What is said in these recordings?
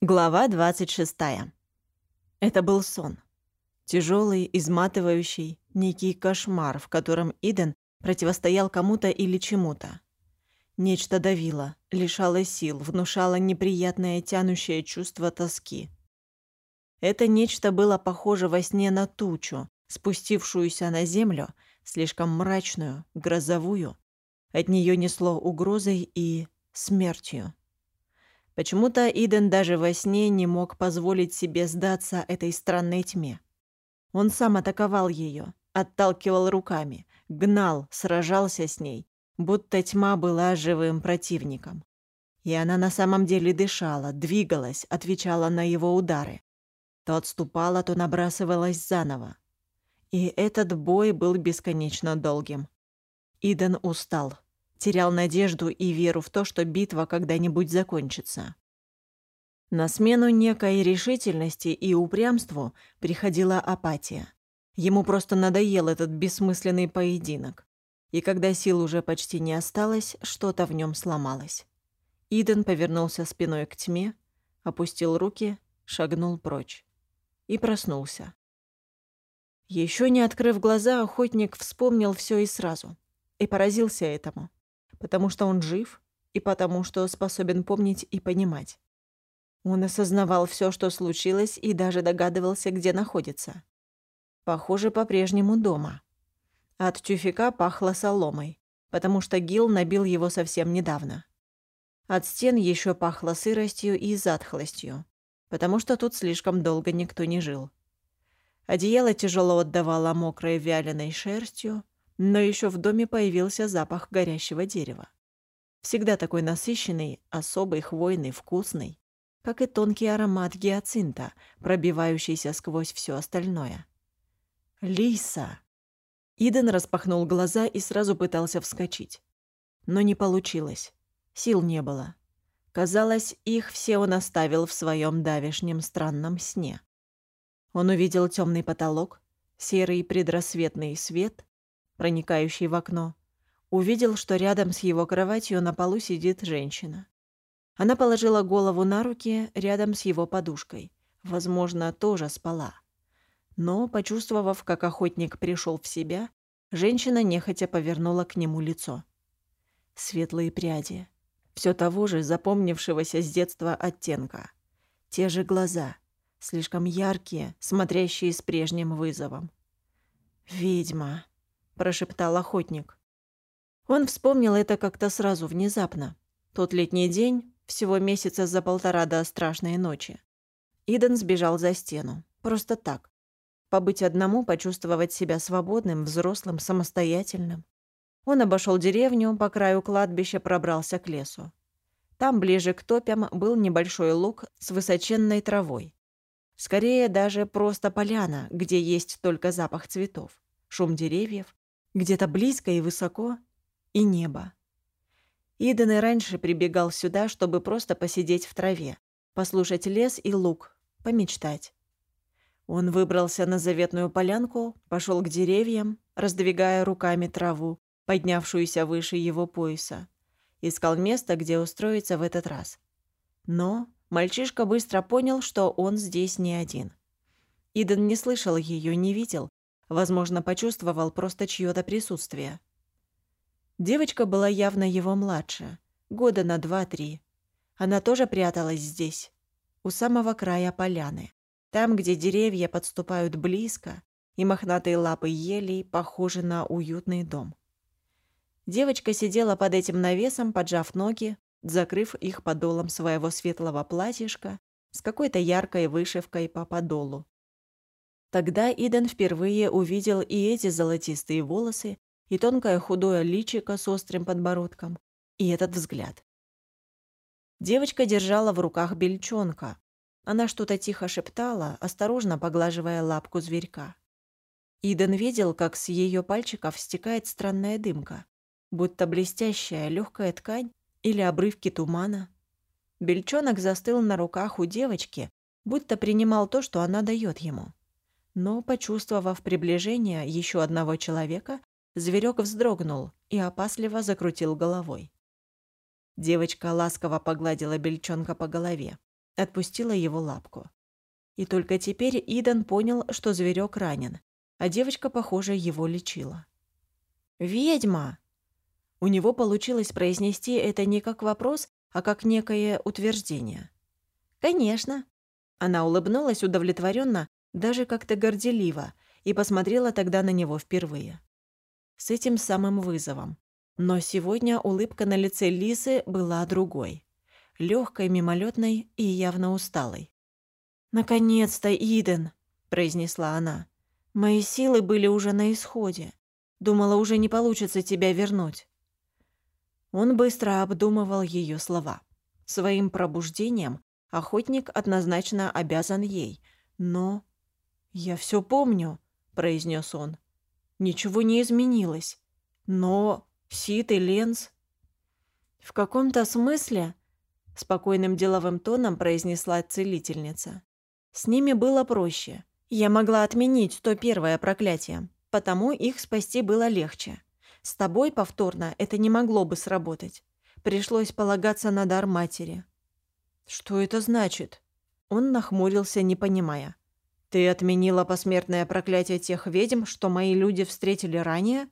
Глава 26. Это был сон. Тяжелый, изматывающий, некий кошмар, в котором Иден противостоял кому-то или чему-то. Нечто давило, лишало сил, внушало неприятное тянущее чувство тоски. Это нечто было похоже во сне на тучу, спустившуюся на землю, слишком мрачную, грозовую. От нее несло угрозой и смертью. Почему-то Иден даже во сне не мог позволить себе сдаться этой странной тьме. Он сам атаковал ее, отталкивал руками, гнал, сражался с ней, будто тьма была живым противником. И она на самом деле дышала, двигалась, отвечала на его удары. То отступала, то набрасывалась заново. И этот бой был бесконечно долгим. Иден устал терял надежду и веру в то, что битва когда-нибудь закончится. На смену некой решительности и упрямству приходила апатия. Ему просто надоел этот бессмысленный поединок. И когда сил уже почти не осталось, что-то в нем сломалось. Иден повернулся спиной к тьме, опустил руки, шагнул прочь. И проснулся. Еще не открыв глаза, охотник вспомнил все и сразу. И поразился этому потому что он жив и потому что способен помнить и понимать. Он осознавал все, что случилось, и даже догадывался, где находится. Похоже, по-прежнему дома. От тюфика пахло соломой, потому что Гил набил его совсем недавно. От стен еще пахло сыростью и затхлостью, потому что тут слишком долго никто не жил. Одеяло тяжело отдавало мокрой вяленой шерстью, но еще в доме появился запах горящего дерева. Всегда такой насыщенный, особый, хвойный, вкусный, как и тонкий аромат гиацинта, пробивающийся сквозь все остальное. «Лиса!» Иден распахнул глаза и сразу пытался вскочить. Но не получилось. Сил не было. Казалось, их все он оставил в своем давешнем странном сне. Он увидел темный потолок, серый предрассветный свет проникающий в окно, увидел, что рядом с его кроватью на полу сидит женщина. Она положила голову на руки рядом с его подушкой. Возможно, тоже спала. Но, почувствовав, как охотник пришел в себя, женщина нехотя повернула к нему лицо. Светлые пряди. Все того же запомнившегося с детства оттенка. Те же глаза, слишком яркие, смотрящие с прежним вызовом. «Ведьма», прошептал охотник. Он вспомнил это как-то сразу, внезапно. Тот летний день, всего месяца за полтора до страшной ночи. Иден сбежал за стену. Просто так. Побыть одному, почувствовать себя свободным, взрослым, самостоятельным. Он обошел деревню, по краю кладбища пробрался к лесу. Там, ближе к топям, был небольшой луг с высоченной травой. Скорее, даже просто поляна, где есть только запах цветов, шум деревьев где-то близко и высоко, и небо. Иден и раньше прибегал сюда, чтобы просто посидеть в траве, послушать лес и луг, помечтать. Он выбрался на заветную полянку, пошел к деревьям, раздвигая руками траву, поднявшуюся выше его пояса. Искал место, где устроиться в этот раз. Но мальчишка быстро понял, что он здесь не один. Иден не слышал ее, не видел, Возможно, почувствовал просто чьё-то присутствие. Девочка была явно его младше, года на два-три. Она тоже пряталась здесь, у самого края поляны, там, где деревья подступают близко, и мохнатые лапы елей похожи на уютный дом. Девочка сидела под этим навесом, поджав ноги, закрыв их подолом своего светлого платьишка с какой-то яркой вышивкой по подолу. Тогда Иден впервые увидел и эти золотистые волосы, и тонкое худое личико с острым подбородком, и этот взгляд. Девочка держала в руках бельчонка. Она что-то тихо шептала, осторожно поглаживая лапку зверька. Иден видел, как с ее пальчиков стекает странная дымка, будто блестящая легкая ткань или обрывки тумана. Бельчонок застыл на руках у девочки, будто принимал то, что она дает ему. Но, почувствовав приближение еще одного человека, зверек вздрогнул и опасливо закрутил головой. Девочка ласково погладила бельчонка по голове. отпустила его лапку. И только теперь Идан понял, что зверек ранен, а девочка, похоже, его лечила. «Ведьма!» У него получилось произнести это не как вопрос, а как некое утверждение. «Конечно». Она улыбнулась удовлетворенно, даже как-то горделиво, и посмотрела тогда на него впервые. С этим самым вызовом. Но сегодня улыбка на лице Лисы была другой. легкой, мимолетной и явно усталой. «Наконец-то, Иден!» – произнесла она. «Мои силы были уже на исходе. Думала, уже не получится тебя вернуть». Он быстро обдумывал ее слова. Своим пробуждением охотник однозначно обязан ей. Но... «Я все помню», — произнес он. «Ничего не изменилось. Но Сит и Ленс...» «В каком-то смысле...» — спокойным деловым тоном произнесла целительница. «С ними было проще. Я могла отменить то первое проклятие, потому их спасти было легче. С тобой повторно это не могло бы сработать. Пришлось полагаться на дар матери. Что это значит? Он нахмурился, не понимая. Ты отменила посмертное проклятие тех ведьм, что мои люди встретили ранее?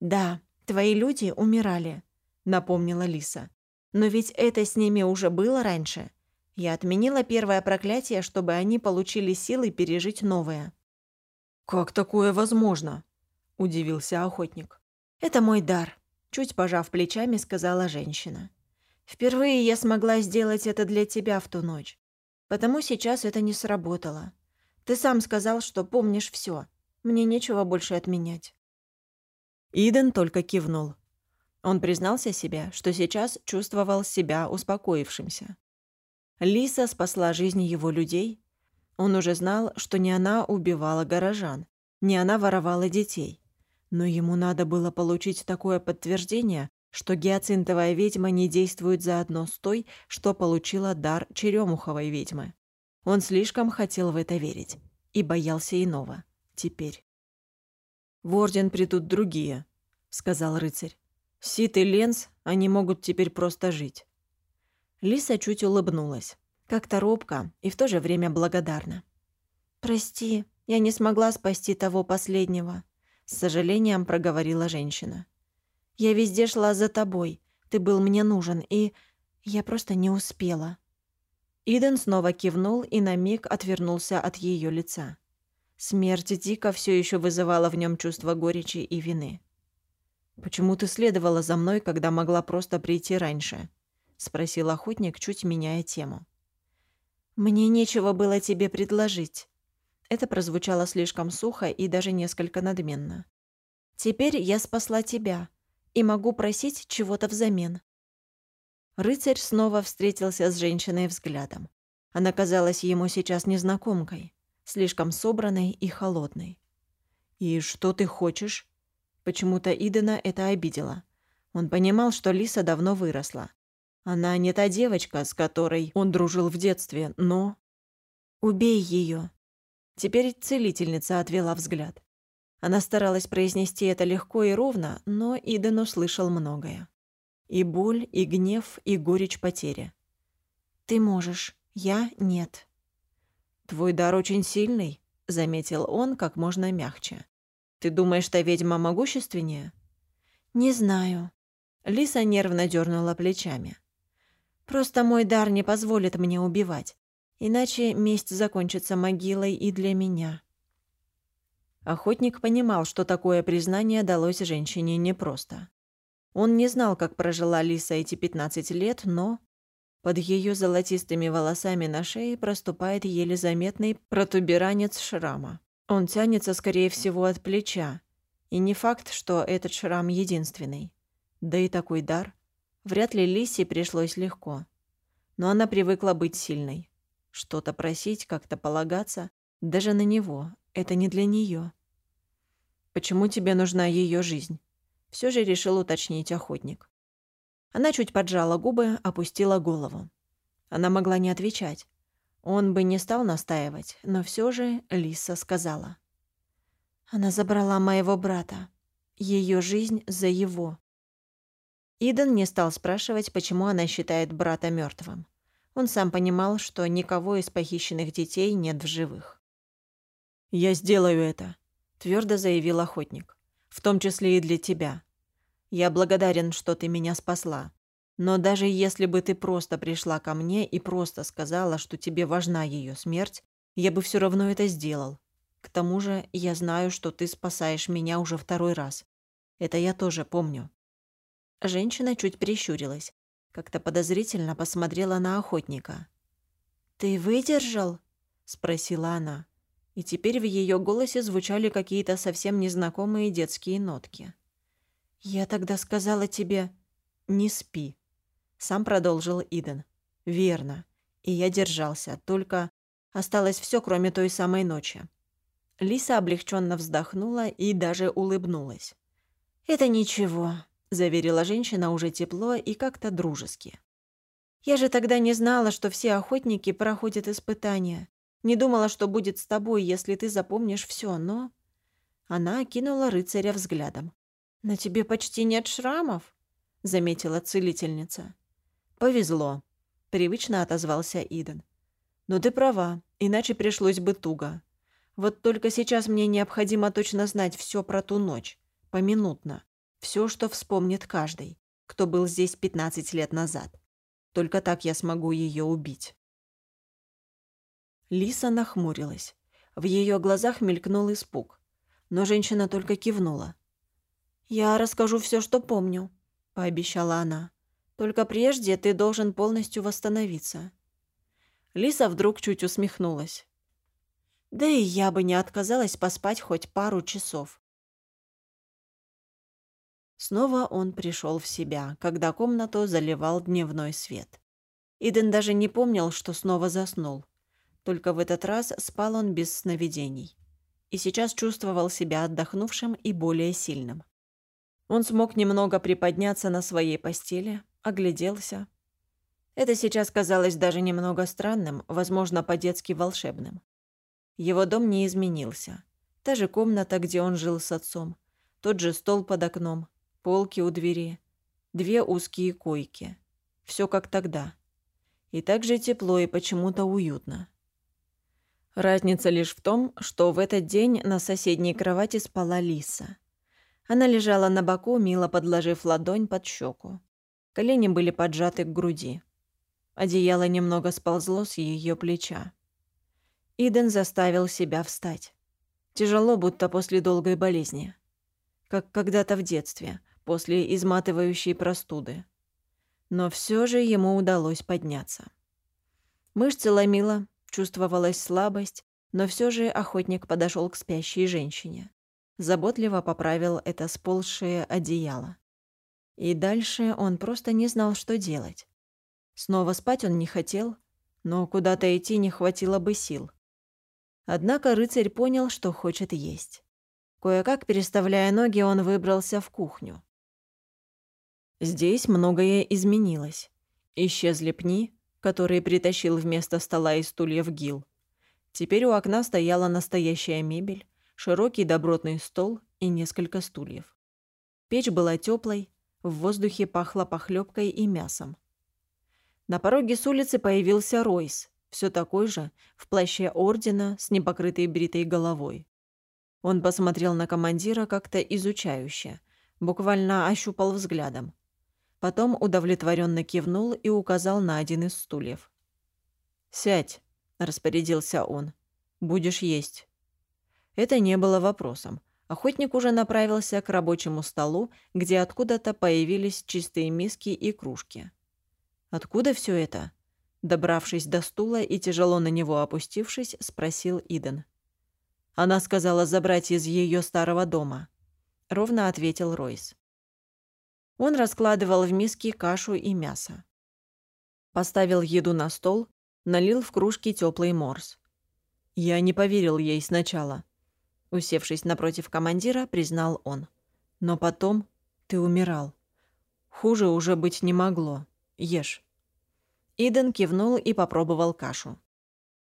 Да, твои люди умирали, напомнила Лиса. Но ведь это с ними уже было раньше. Я отменила первое проклятие, чтобы они получили силы пережить новое. Как такое возможно? удивился охотник. «Это мой дар», — чуть пожав плечами, сказала женщина. «Впервые я смогла сделать это для тебя в ту ночь. Потому сейчас это не сработало. Ты сам сказал, что помнишь все. Мне нечего больше отменять». Иден только кивнул. Он признался себе, что сейчас чувствовал себя успокоившимся. Лиса спасла жизни его людей. Он уже знал, что не она убивала горожан, не она воровала детей. Но ему надо было получить такое подтверждение, что гиацинтовая ведьма не действует заодно с той, что получила дар черемуховой ведьмы. Он слишком хотел в это верить и боялся иного. Теперь. «В орден придут другие», — сказал рыцарь. «Сит и Ленс, они могут теперь просто жить». Лиса чуть улыбнулась, как-то робко и в то же время благодарна. «Прости, я не смогла спасти того последнего. С сожалением проговорила женщина. «Я везде шла за тобой. Ты был мне нужен, и я просто не успела». Иден снова кивнул и на миг отвернулся от ее лица. Смерть Дика все еще вызывала в нем чувство горечи и вины. «Почему ты следовала за мной, когда могла просто прийти раньше?» — спросил охотник, чуть меняя тему. «Мне нечего было тебе предложить. Это прозвучало слишком сухо и даже несколько надменно. «Теперь я спасла тебя и могу просить чего-то взамен». Рыцарь снова встретился с женщиной взглядом. Она казалась ему сейчас незнакомкой, слишком собранной и холодной. «И что ты хочешь?» Почему-то Идена это обидело. Он понимал, что Лиса давно выросла. Она не та девочка, с которой он дружил в детстве, но... «Убей ее, Теперь целительница отвела взгляд. Она старалась произнести это легко и ровно, но Иден услышал многое. И боль, и гнев, и горечь потери. «Ты можешь, я — нет». «Твой дар очень сильный», — заметил он как можно мягче. «Ты думаешь, та ведьма могущественнее?» «Не знаю». Лиса нервно дернула плечами. «Просто мой дар не позволит мне убивать. Иначе месть закончится могилой и для меня. Охотник понимал, что такое признание далось женщине непросто. Он не знал, как прожила Лиса эти 15 лет, но под ее золотистыми волосами на шее проступает еле заметный протуберанец шрама. Он тянется, скорее всего, от плеча. И не факт, что этот шрам единственный. Да и такой дар. Вряд ли Лисе пришлось легко. Но она привыкла быть сильной. Что-то просить, как-то полагаться. Даже на него. Это не для нее. Почему тебе нужна ее жизнь? Все же решил уточнить охотник. Она чуть поджала губы, опустила голову. Она могла не отвечать. Он бы не стал настаивать, но все же Лиса сказала. Она забрала моего брата. Ее жизнь за его. Иден не стал спрашивать, почему она считает брата мертвым. Он сам понимал, что никого из похищенных детей нет в живых. «Я сделаю это», — твердо заявил охотник. «В том числе и для тебя. Я благодарен, что ты меня спасла. Но даже если бы ты просто пришла ко мне и просто сказала, что тебе важна ее смерть, я бы все равно это сделал. К тому же я знаю, что ты спасаешь меня уже второй раз. Это я тоже помню». Женщина чуть прищурилась. Как-то подозрительно посмотрела на охотника. «Ты выдержал?» — спросила она. И теперь в ее голосе звучали какие-то совсем незнакомые детские нотки. «Я тогда сказала тебе, не спи», — сам продолжил Иден. «Верно. И я держался, только осталось все, кроме той самой ночи». Лиса облегченно вздохнула и даже улыбнулась. «Это ничего. — заверила женщина уже тепло и как-то дружески. «Я же тогда не знала, что все охотники проходят испытания. Не думала, что будет с тобой, если ты запомнишь все, но...» Она окинула рыцаря взглядом. «На тебе почти нет шрамов», — заметила целительница. «Повезло», — привычно отозвался Иден. «Но ты права, иначе пришлось бы туго. Вот только сейчас мне необходимо точно знать все про ту ночь, поминутно. Все, что вспомнит каждый, кто был здесь 15 лет назад. Только так я смогу ее убить. Лиса нахмурилась. В ее глазах мелькнул испуг. Но женщина только кивнула. «Я расскажу все, что помню», — пообещала она. «Только прежде ты должен полностью восстановиться». Лиса вдруг чуть усмехнулась. «Да и я бы не отказалась поспать хоть пару часов. Снова он пришел в себя, когда комнату заливал дневной свет. Иден даже не помнил, что снова заснул. Только в этот раз спал он без сновидений. И сейчас чувствовал себя отдохнувшим и более сильным. Он смог немного приподняться на своей постели, огляделся. Это сейчас казалось даже немного странным, возможно, по-детски волшебным. Его дом не изменился. Та же комната, где он жил с отцом, тот же стол под окном, полки у двери, две узкие койки. Все как тогда. И так же тепло и почему-то уютно. Разница лишь в том, что в этот день на соседней кровати спала Лиса. Она лежала на боку, мило подложив ладонь под щеку. Колени были поджаты к груди. Одеяло немного сползло с ее плеча. Иден заставил себя встать. Тяжело, будто после долгой болезни. Как когда-то в детстве, после изматывающей простуды. Но все же ему удалось подняться. Мышцы ломило, чувствовалась слабость, но все же охотник подошел к спящей женщине. Заботливо поправил это сползшее одеяло. И дальше он просто не знал, что делать. Снова спать он не хотел, но куда-то идти не хватило бы сил. Однако рыцарь понял, что хочет есть. Кое-как, переставляя ноги, он выбрался в кухню. Здесь многое изменилось. Исчезли пни, которые притащил вместо стола и стульев Гил. Теперь у окна стояла настоящая мебель, широкий добротный стол и несколько стульев. Печь была теплой, в воздухе пахло похлебкой и мясом. На пороге с улицы появился Ройс, все такой же, в плаще ордена с непокрытой бритой головой. Он посмотрел на командира как-то изучающе, буквально ощупал взглядом. Потом удовлетворенно кивнул и указал на один из стульев. «Сядь», — распорядился он. «Будешь есть». Это не было вопросом. Охотник уже направился к рабочему столу, где откуда-то появились чистые миски и кружки. «Откуда все это?» Добравшись до стула и тяжело на него опустившись, спросил Иден. Она сказала забрать из ее старого дома. Ровно ответил Ройс. Он раскладывал в миске кашу и мясо. Поставил еду на стол, налил в кружки теплый морс. Я не поверил ей сначала. Усевшись напротив командира, признал он. Но потом ты умирал. Хуже уже быть не могло. Ешь. Иден кивнул и попробовал кашу.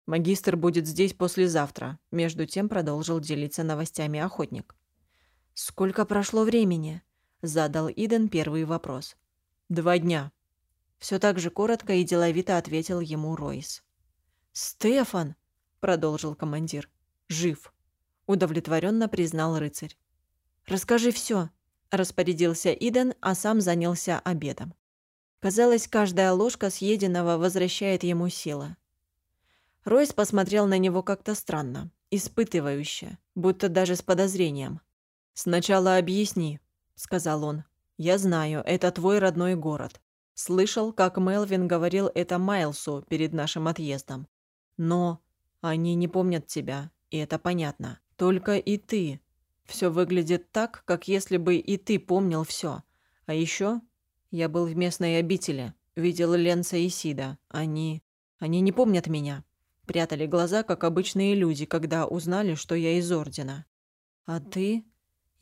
«Магистр будет здесь послезавтра», — между тем продолжил делиться новостями охотник. «Сколько прошло времени?» Задал Иден первый вопрос. «Два дня». Все так же коротко и деловито ответил ему Ройс. «Стефан!» — продолжил командир. «Жив!» — удовлетворенно признал рыцарь. «Расскажи все, распорядился Иден, а сам занялся обедом. Казалось, каждая ложка съеденного возвращает ему силы. Ройс посмотрел на него как-то странно, испытывающе, будто даже с подозрением. «Сначала объясни», — сказал он. «Я знаю, это твой родной город. Слышал, как Мелвин говорил это Майлсу перед нашим отъездом. Но они не помнят тебя, и это понятно. Только и ты. Все выглядит так, как если бы и ты помнил все. А еще я был в местной обители, видел Ленца и Сида. Они... они не помнят меня. Прятали глаза, как обычные люди, когда узнали, что я из Ордена. А ты?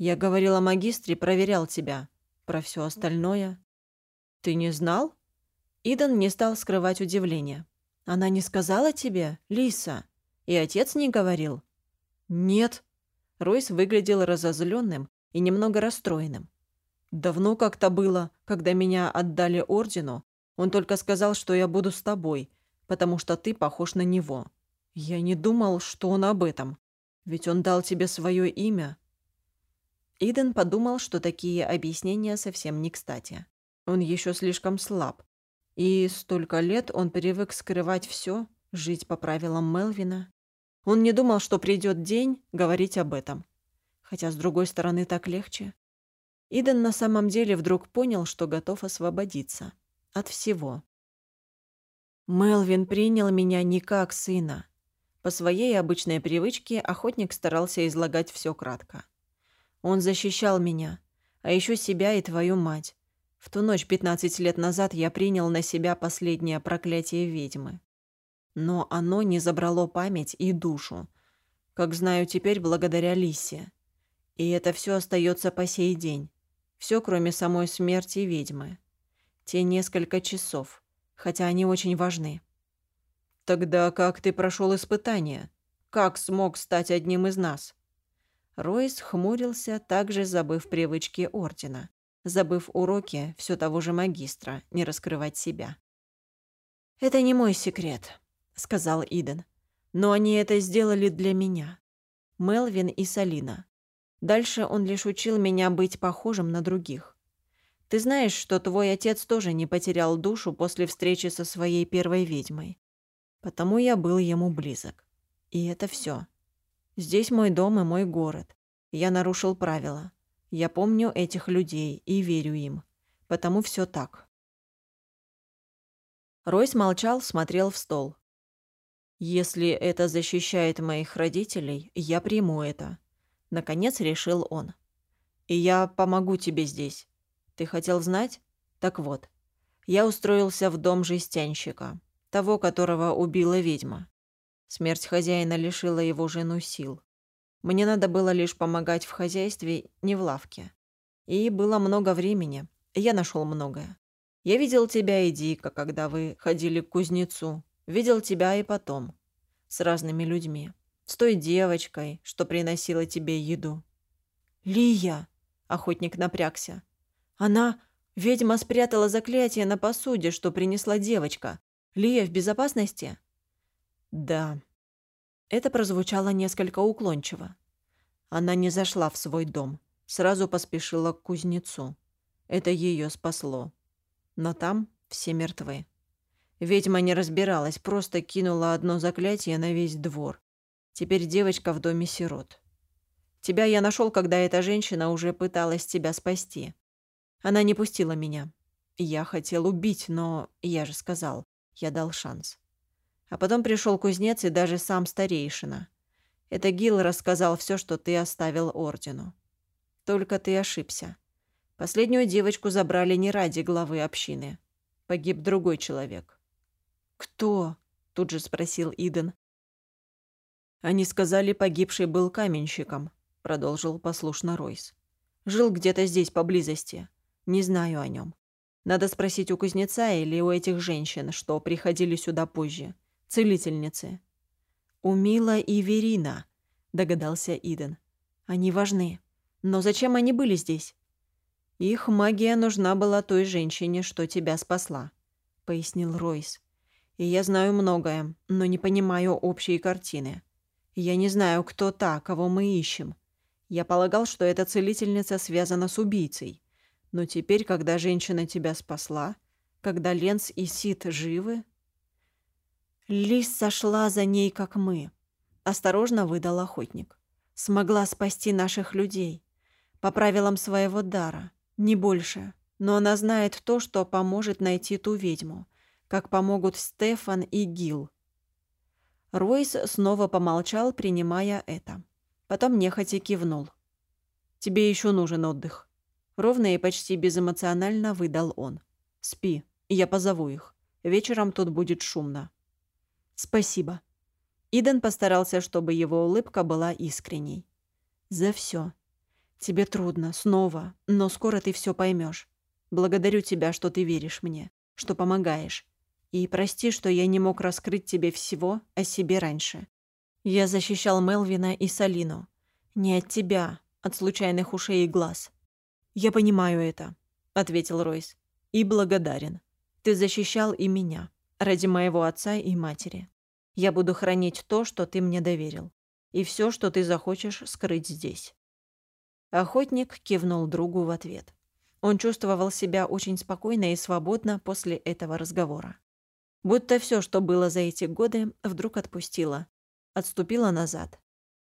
Я говорил о магистре, проверял тебя. Про все остальное. Ты не знал? Идан не стал скрывать удивление. Она не сказала тебе, Лиса? И отец не говорил? Нет. Ройс выглядел разозленным и немного расстроенным. Давно как-то было, когда меня отдали ордену. Он только сказал, что я буду с тобой, потому что ты похож на него. Я не думал, что он об этом. Ведь он дал тебе свое имя. Иден подумал, что такие объяснения совсем не кстати. Он еще слишком слаб. И столько лет он привык скрывать все, жить по правилам Мелвина. Он не думал, что придет день говорить об этом. Хотя, с другой стороны, так легче. Иден на самом деле вдруг понял, что готов освободиться. От всего. Мелвин принял меня не как сына. По своей обычной привычке охотник старался излагать все кратко. Он защищал меня, а еще себя и твою мать. В ту ночь 15 лет назад я принял на себя последнее проклятие ведьмы. Но оно не забрало память и душу, как знаю теперь благодаря Лисе. И это все остается по сей день. Все, кроме самой смерти ведьмы. Те несколько часов, хотя они очень важны. «Тогда как ты прошел испытание? Как смог стать одним из нас?» Ройс хмурился, также забыв привычки Ордена, забыв уроки все того же магистра, не раскрывать себя. «Это не мой секрет», — сказал Иден. «Но они это сделали для меня. Мелвин и Салина. Дальше он лишь учил меня быть похожим на других. Ты знаешь, что твой отец тоже не потерял душу после встречи со своей первой ведьмой. Потому я был ему близок. И это все. Здесь мой дом и мой город. Я нарушил правила. Я помню этих людей и верю им. Потому все так. Ройс молчал, смотрел в стол. «Если это защищает моих родителей, я приму это», — наконец решил он. «И я помогу тебе здесь. Ты хотел знать? Так вот, я устроился в дом жестянщика, того, которого убила ведьма. Смерть хозяина лишила его жену сил. Мне надо было лишь помогать в хозяйстве, не в лавке. И было много времени. Я нашел многое. Я видел тебя и Дика, когда вы ходили к кузнецу. Видел тебя и потом. С разными людьми. С той девочкой, что приносила тебе еду. «Лия!» – охотник напрягся. Она... Ведьма спрятала заклятие на посуде, что принесла девочка. Лия в безопасности? Да. Это прозвучало несколько уклончиво. Она не зашла в свой дом. Сразу поспешила к кузнецу. Это ее спасло. Но там все мертвы. Ведьма не разбиралась, просто кинула одно заклятие на весь двор. Теперь девочка в доме сирот. Тебя я нашел, когда эта женщина уже пыталась тебя спасти. Она не пустила меня. Я хотел убить, но я же сказал, я дал шанс. А потом пришел кузнец и даже сам старейшина. Это Гил рассказал все, что ты оставил ордену. Только ты ошибся. Последнюю девочку забрали не ради главы общины. Погиб другой человек. «Кто?» – тут же спросил Иден. «Они сказали, погибший был каменщиком», – продолжил послушно Ройс. «Жил где-то здесь, поблизости. Не знаю о нем. Надо спросить у кузнеца или у этих женщин, что приходили сюда позже. Целительницы. «У Мила и Верина», — догадался Иден. «Они важны. Но зачем они были здесь?» «Их магия нужна была той женщине, что тебя спасла. пояснил Ройс. «И я знаю многое, но не понимаю общей картины. Я не знаю, кто та, кого мы ищем. Я полагал, что эта целительница связана с убийцей. Но теперь, когда женщина тебя спасла, когда Ленс и Сид живы...» Лис сошла за ней, как мы. Осторожно выдал охотник. Смогла спасти наших людей. По правилам своего дара. Не больше. Но она знает то, что поможет найти ту ведьму. Как помогут Стефан и Гил. Ройс снова помолчал, принимая это. Потом нехотя кивнул. «Тебе еще нужен отдых». Ровно и почти безэмоционально выдал он. «Спи, я позову их. Вечером тут будет шумно». «Спасибо». Иден постарался, чтобы его улыбка была искренней. «За все. Тебе трудно, снова, но скоро ты все поймешь. Благодарю тебя, что ты веришь мне, что помогаешь. И прости, что я не мог раскрыть тебе всего о себе раньше. Я защищал Мелвина и Салину. Не от тебя, от случайных ушей и глаз. Я понимаю это», — ответил Ройс. «И благодарен. Ты защищал и меня, ради моего отца и матери. Я буду хранить то, что ты мне доверил. И все, что ты захочешь скрыть здесь». Охотник кивнул другу в ответ. Он чувствовал себя очень спокойно и свободно после этого разговора. Будто все, что было за эти годы, вдруг отпустило. Отступило назад.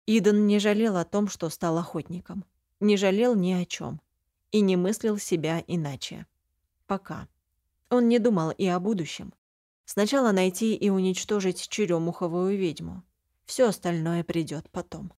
Иден не жалел о том, что стал охотником. Не жалел ни о чем. И не мыслил себя иначе. Пока. Он не думал и о будущем. Сначала найти и уничтожить черемуховую ведьму. Все остальное придет потом.